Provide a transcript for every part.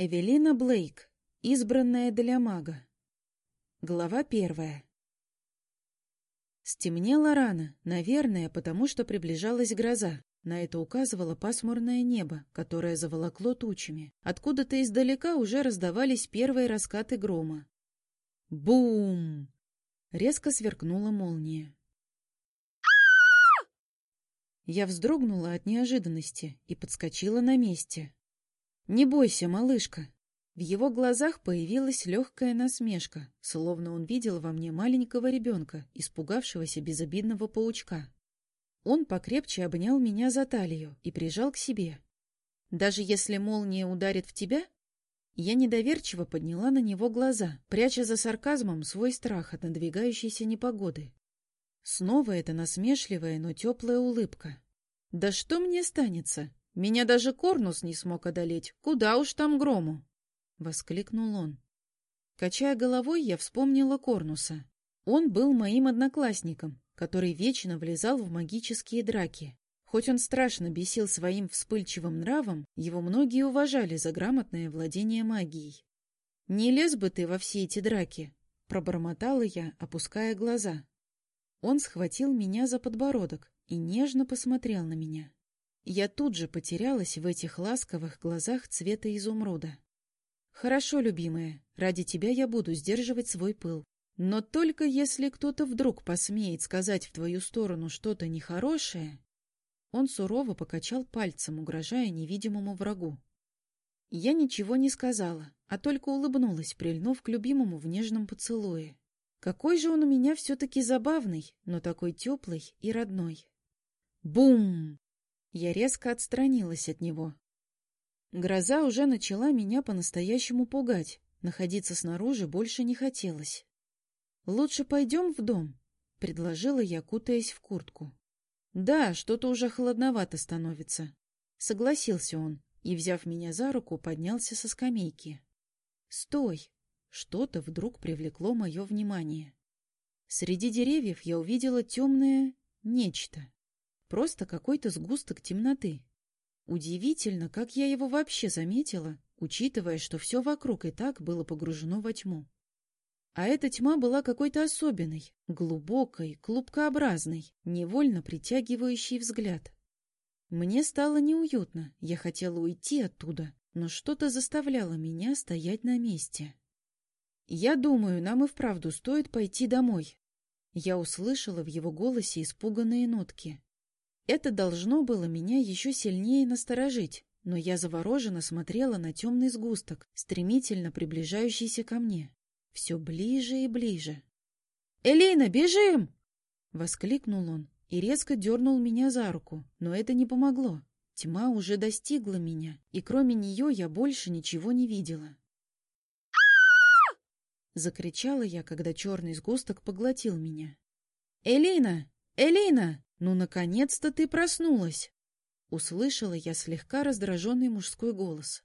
Эвелина Блейк. Избранная для мага. Глава первая. Стемнело рано, наверное, потому что приближалась гроза. На это указывало пасмурное небо, которое заволокло тучами. Откуда-то издалека уже раздавались первые раскаты грома. Бум! Резко сверкнула молния. Я вздрогнула от неожиданности и подскочила на месте. «Не бойся, малышка!» В его глазах появилась легкая насмешка, словно он видел во мне маленького ребенка, испугавшегося безобидного паучка. Он покрепче обнял меня за талию и прижал к себе. «Даже если молния ударит в тебя?» Я недоверчиво подняла на него глаза, пряча за сарказмом свой страх от надвигающейся непогоды. Снова эта насмешливая, но теплая улыбка. «Да что мне станется? Меня даже Корнус не смог одолеть. Куда уж там грому? — воскликнул он. Качая головой, я вспомнила Корнуса. Он был моим одноклассником, который вечно влезал в магические драки. Хоть он страшно бесил своим вспыльчивым нравом, его многие уважали за грамотное владение магией. «Не лез бы ты во все эти драки!» — пробормотала я, опуская глаза. Он схватил меня за подбородок и нежно посмотрел на меня. Я тут же потерялась в этих ласковых глазах цвета изумруда. «Хорошо, любимая, ради тебя я буду сдерживать свой пыл. Но только если кто-то вдруг посмеет сказать в твою сторону что-то нехорошее...» Он сурово покачал пальцем, угрожая невидимому врагу. Я ничего не сказала, а только улыбнулась, прильнув к любимому в нежном поцелуе. Какой же он у меня все-таки забавный, но такой теплый и родной. Бум! Я резко отстранилась от него. Гроза уже начала меня по-настоящему пугать. Находиться снаружи больше не хотелось. «Лучше пойдем в дом», — предложила я, кутаясь в куртку. «Да, что-то уже холодновато становится», — согласился он и, взяв меня за руку, поднялся со скамейки. «Стой!» Что-то вдруг привлекло мое внимание. Среди деревьев я увидела темное нечто. Просто какой-то сгусток темноты. Удивительно, как я его вообще заметила, учитывая, что все вокруг и так было погружено во тьму. А эта тьма была какой-то особенной, глубокой, клубкообразной, невольно притягивающей взгляд. Мне стало неуютно, я хотела уйти оттуда, но что-то заставляло меня стоять на месте. «Я думаю, нам и вправду стоит пойти домой». Я услышала в его голосе испуганные нотки. Это должно было меня еще сильнее насторожить, но я завороженно смотрела на темный сгусток, стремительно приближающийся ко мне. Все ближе и ближе. «Элейна, бежим!» — воскликнул он и резко дернул меня за руку, но это не помогло. Тьма уже достигла меня, и кроме нее я больше ничего не видела. Закричала я, когда черный сгусток поглотил меня. «Элейна! Элейна!» «Ну, наконец-то ты проснулась!» Услышала я слегка раздраженный мужской голос.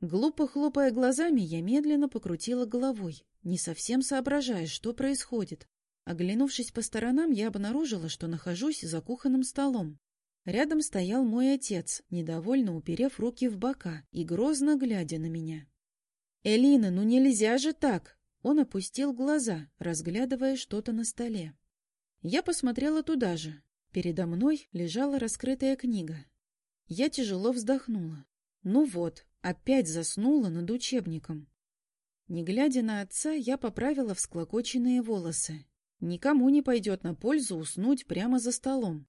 Глупо хлопая глазами, я медленно покрутила головой, не совсем соображая, что происходит. Оглянувшись по сторонам, я обнаружила, что нахожусь за кухонным столом. Рядом стоял мой отец, недовольно уперев руки в бока и грозно глядя на меня. «Элина, ну нельзя же так!» Он опустил глаза, разглядывая что-то на столе. Я посмотрела туда же. Передо мной лежала раскрытая книга. Я тяжело вздохнула. Ну вот, опять заснула над учебником. Не глядя на отца, я поправила всклокоченные волосы. Никому не пойдет на пользу уснуть прямо за столом.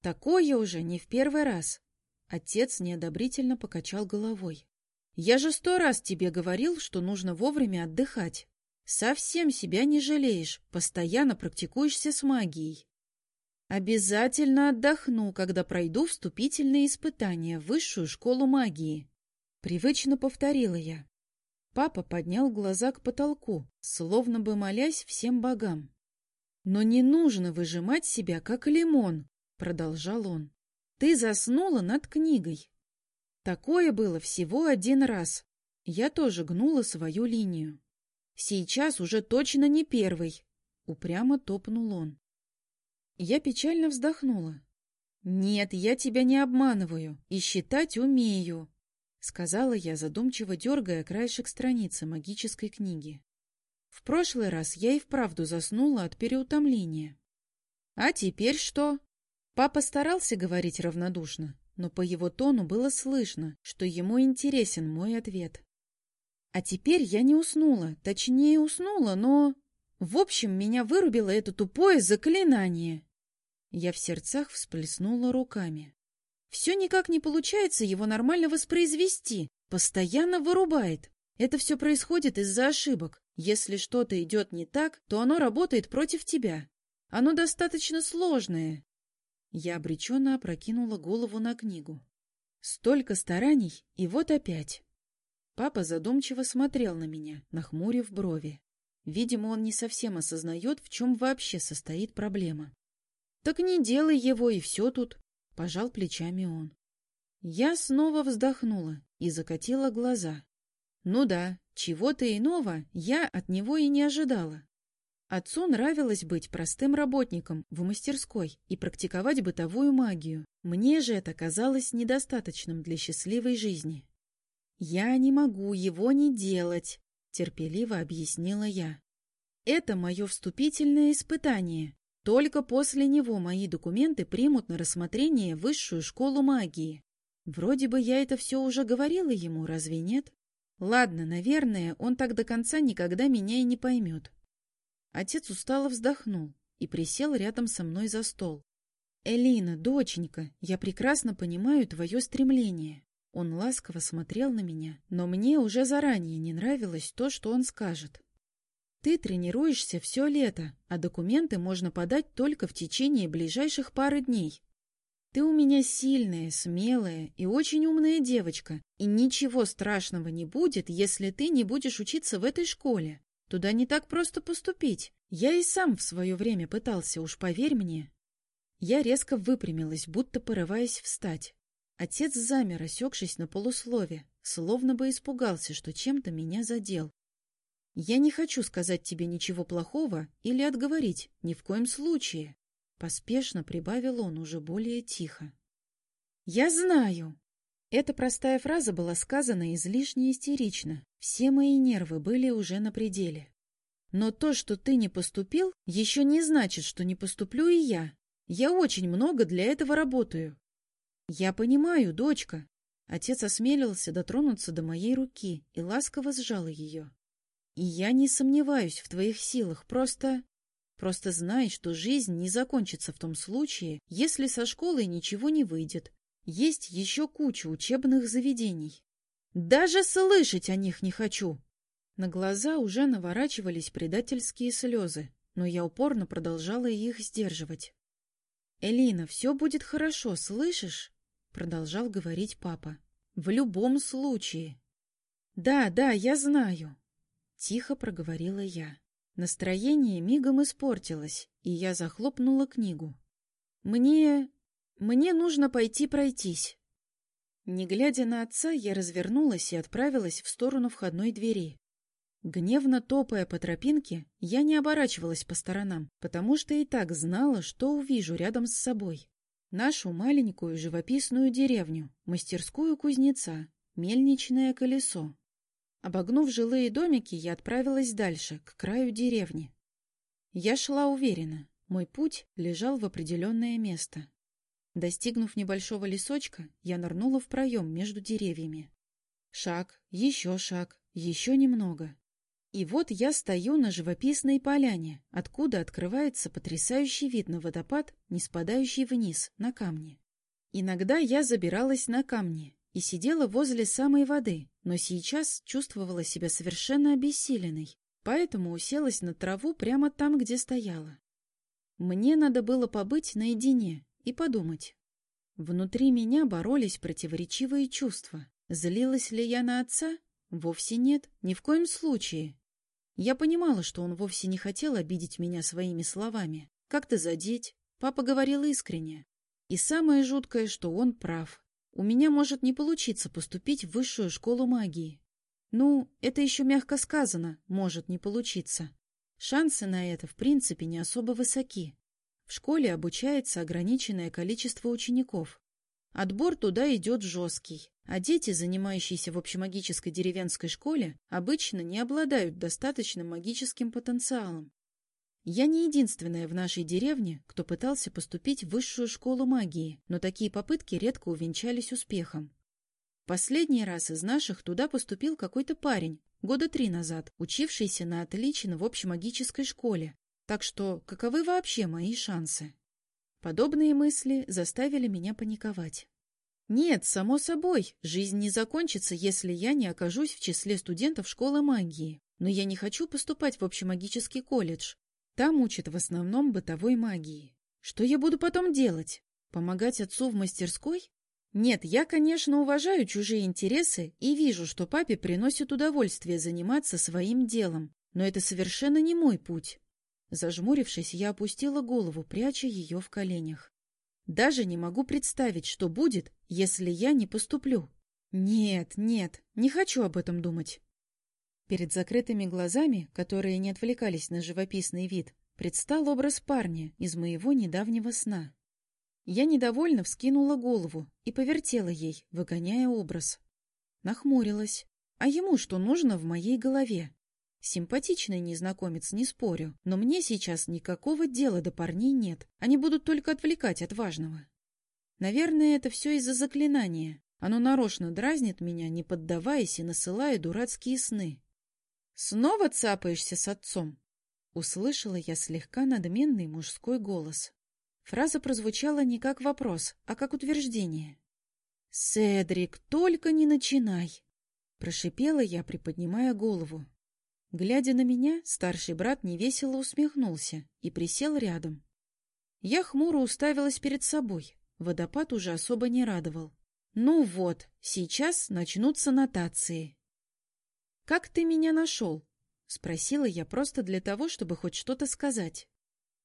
Такое уже не в первый раз. Отец неодобрительно покачал головой. Я же сто раз тебе говорил, что нужно вовремя отдыхать. Совсем себя не жалеешь, постоянно практикуешься с магией. Обязательно отдохну, когда пройду вступительные испытания в высшую школу магии. Привычно повторила я. Папа поднял глаза к потолку, словно бы молясь всем богам. «Но не нужно выжимать себя, как лимон», — продолжал он. «Ты заснула над книгой». Такое было всего один раз. Я тоже гнула свою линию. Сейчас уже точно не первый, — упрямо топнул он. Я печально вздохнула. Нет, я тебя не обманываю и считать умею. — сказала я, задумчиво дергая краешек страницы магической книги. В прошлый раз я и вправду заснула от переутомления. «А теперь что?» Папа старался говорить равнодушно, но по его тону было слышно, что ему интересен мой ответ. А теперь я не уснула, точнее уснула, но... В общем, меня вырубило это тупое заклинание. Я в сердцах всплеснула руками. Все никак не получается его нормально воспроизвести. Постоянно вырубает. Это все происходит из-за ошибок. Если что-то идет не так, то оно работает против тебя. Оно достаточно сложное. Я обреченно опрокинула голову на книгу. Столько стараний, и вот опять. Папа задумчиво смотрел на меня, нахмурив брови. Видимо, он не совсем осознает, в чем вообще состоит проблема. — Так не делай его, и все тут, — пожал плечами он. Я снова вздохнула и закатила глаза. Ну да, чего-то иного я от него и не ожидала. Отцу нравилось быть простым работником в мастерской и практиковать бытовую магию. Мне же это казалось недостаточным для счастливой жизни. «Я не могу его не делать», — терпеливо объяснила я. «Это мое вступительное испытание. Только после него мои документы примут на рассмотрение высшую школу магии. Вроде бы я это все уже говорила ему, разве нет? Ладно, наверное, он так до конца никогда меня и не поймет». Отец устало вздохнул и присел рядом со мной за стол. «Элина, доченька, я прекрасно понимаю твое стремление. Он ласково смотрел на меня, но мне уже заранее не нравилось то, что он скажет. Ты тренируешься все лето, а документы можно подать только в течение ближайших пары дней. Ты у меня сильная, смелая и очень умная девочка, и ничего страшного не будет, если ты не будешь учиться в этой школе. Туда не так просто поступить. Я и сам в свое время пытался, уж поверь мне. Я резко выпрямилась, будто порываясь встать. Отец замер, осекшись на полуслове, словно бы испугался, что чем-то меня задел. «Я не хочу сказать тебе ничего плохого или отговорить, ни в коем случае», — поспешно прибавил он уже более тихо. «Я знаю!» Эта простая фраза была сказана излишне истерично, все мои нервы были уже на пределе. «Но то, что ты не поступил, еще не значит, что не поступлю и я. Я очень много для этого работаю. «Я понимаю, дочка». Отец осмелился дотронуться до моей руки и ласково сжал ее. «И я не сомневаюсь в твоих силах, просто... Просто знай, что жизнь не закончится в том случае, если со школой ничего не выйдет. Есть еще куча учебных заведений. Даже слышать о них не хочу!» На глаза уже наворачивались предательские слезы, но я упорно продолжала их сдерживать. «Элина, все будет хорошо, слышишь? Продолжал говорить папа. В любом случае. Да, да, я знаю. Тихо проговорила я. Настроение мигом испортилось, и я захлопнула книгу. Мне... мне нужно пойти пройтись. Не глядя на отца, я развернулась и отправилась в сторону входной двери. Гневно топая по тропинке, я не оборачивалась по сторонам, потому что и так знала, что увижу рядом с собой. Нашу маленькую живописную деревню, мастерскую кузнеца, мельничное колесо. Обогнув жилые домики, я отправилась дальше, к краю деревни. Я шла уверенно, мой путь лежал в определенное место. Достигнув небольшого лесочка, я нырнула в проем между деревьями. Шаг, еще шаг, еще немного. И вот я стою на живописной поляне, откуда открывается потрясающий вид на водопад, не спадающий вниз, на камни. Иногда я забиралась на камни и сидела возле самой воды, но сейчас чувствовала себя совершенно обессиленной, поэтому уселась на траву прямо там, где стояла. Мне надо было побыть наедине и подумать. Внутри меня боролись противоречивые чувства. Злилась ли я на отца? Вовсе нет, ни в коем случае. Я понимала, что он вовсе не хотел обидеть меня своими словами. Как-то задеть. Папа говорил искренне. И самое жуткое, что он прав. У меня может не получиться поступить в высшую школу магии. Ну, это еще мягко сказано, может не получиться. Шансы на это, в принципе, не особо высоки. В школе обучается ограниченное количество учеников. Отбор туда идет жесткий, а дети, занимающиеся в общемагической деревенской школе, обычно не обладают достаточным магическим потенциалом. Я не единственная в нашей деревне, кто пытался поступить в высшую школу магии, но такие попытки редко увенчались успехом. Последний раз из наших туда поступил какой-то парень, года три назад, учившийся на отлично в общемагической школе. Так что каковы вообще мои шансы? Подобные мысли заставили меня паниковать. Нет, само собой, жизнь не закончится, если я не окажусь в числе студентов школы магии. Но я не хочу поступать в общемагический колледж. Там учат в основном бытовой магии. Что я буду потом делать? Помогать отцу в мастерской? Нет, я, конечно, уважаю чужие интересы и вижу, что папе приносит удовольствие заниматься своим делом, но это совершенно не мой путь. Зажмурившись, я опустила голову, пряча ее в коленях. Даже не могу представить, что будет, если я не поступлю. Нет, нет, не хочу об этом думать. Перед закрытыми глазами, которые не отвлекались на живописный вид, предстал образ парня из моего недавнего сна. Я недовольно вскинула голову и повертела ей, выгоняя образ. Нахмурилась. А ему что нужно в моей голове? Симпатичный незнакомец, не спорю, но мне сейчас никакого дела до парней нет. Они будут только отвлекать от важного. Наверное, это все из-за заклинания. Оно нарочно дразнит меня, не поддаваясь и насылая дурацкие сны. «Снова цапаешься с отцом?» Услышала я слегка надменный мужской голос. Фраза прозвучала не как вопрос, а как утверждение. «Седрик, только не начинай!» Прошипела я, приподнимая голову. Глядя на меня, старший брат невесело усмехнулся и присел рядом. Я хмуро уставилась перед собой. Водопад уже особо не радовал. Ну вот, сейчас начнутся нотации. «Как ты меня нашел?» — спросила я просто для того, чтобы хоть что-то сказать.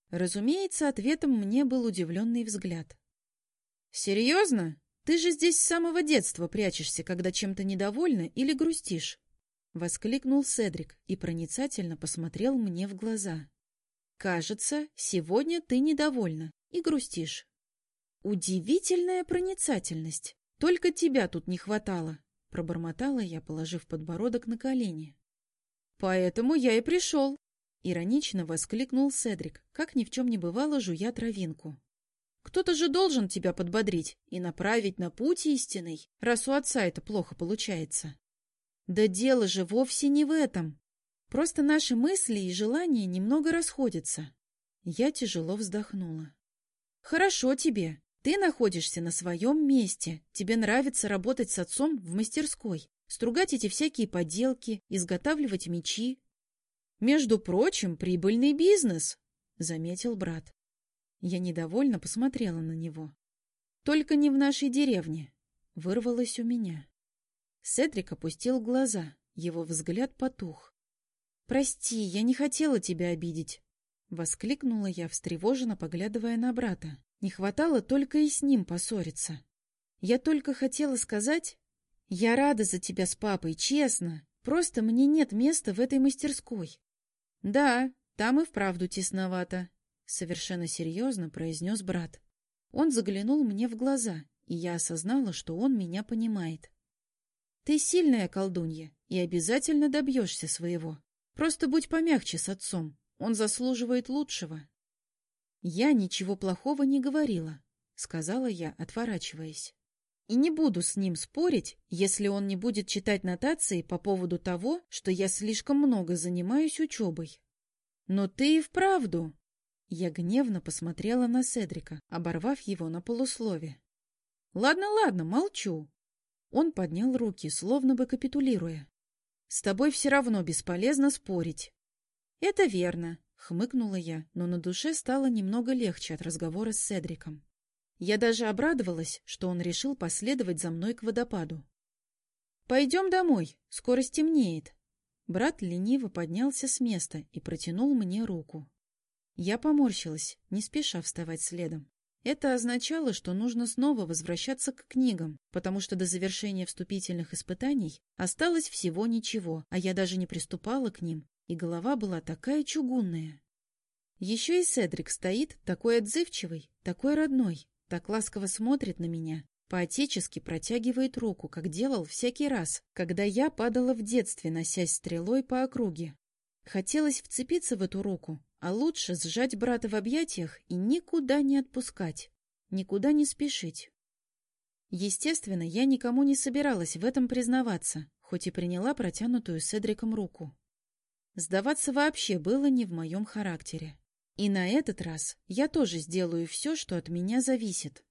Разумеется, ответом мне был удивленный взгляд. «Серьезно? Ты же здесь с самого детства прячешься, когда чем-то недовольна или грустишь. — воскликнул Седрик и проницательно посмотрел мне в глаза. «Кажется, сегодня ты недовольна и грустишь». «Удивительная проницательность! Только тебя тут не хватало!» — пробормотала я, положив подбородок на колени. «Поэтому я и пришел!» — иронично воскликнул Седрик, как ни в чем не бывало, жуя травинку. «Кто-то же должен тебя подбодрить и направить на путь истинный, раз у отца это плохо получается». Да дело же вовсе не в этом. Просто наши мысли и желания немного расходятся. Я тяжело вздохнула. Хорошо тебе. Ты находишься на своем месте. Тебе нравится работать с отцом в мастерской, стругать эти всякие поделки, изготавливать мечи. Между прочим, прибыльный бизнес, — заметил брат. Я недовольно посмотрела на него. Только не в нашей деревне. Вырвалось у меня. Седрик опустил глаза, его взгляд потух. «Прости, я не хотела тебя обидеть!» Воскликнула я, встревоженно поглядывая на брата. Не хватало только и с ним поссориться. Я только хотела сказать... Я рада за тебя с папой, честно. Просто мне нет места в этой мастерской. Да, там и вправду тесновато, — совершенно серьезно произнес брат. Он заглянул мне в глаза, и я осознала, что он меня понимает. Ты сильная колдунья и обязательно добьешься своего. Просто будь помягче с отцом, он заслуживает лучшего. Я ничего плохого не говорила, сказала я, отворачиваясь. И не буду с ним спорить, если он не будет читать нотации по поводу того, что я слишком много занимаюсь учебой. Но ты и вправду... Я гневно посмотрела на Седрика, оборвав его на полуслове. Ладно, ладно, молчу. Он поднял руки, словно бы капитулируя. — С тобой все равно бесполезно спорить. — Это верно, — хмыкнула я, но на душе стало немного легче от разговора с Седриком. Я даже обрадовалась, что он решил последовать за мной к водопаду. — Пойдем домой, скоро стемнеет. Брат лениво поднялся с места и протянул мне руку. Я поморщилась, не спеша вставать следом. Это означало, что нужно снова возвращаться к книгам, потому что до завершения вступительных испытаний осталось всего ничего, а я даже не приступала к ним, и голова была такая чугунная. Еще и Седрик стоит, такой отзывчивый, такой родной, так ласково смотрит на меня, Поотечески протягивает руку, как делал всякий раз, когда я падала в детстве, носясь стрелой по округе. Хотелось вцепиться в эту руку, а лучше сжать брата в объятиях и никуда не отпускать, никуда не спешить. Естественно, я никому не собиралась в этом признаваться, хоть и приняла протянутую Седриком руку. Сдаваться вообще было не в моем характере. И на этот раз я тоже сделаю все, что от меня зависит.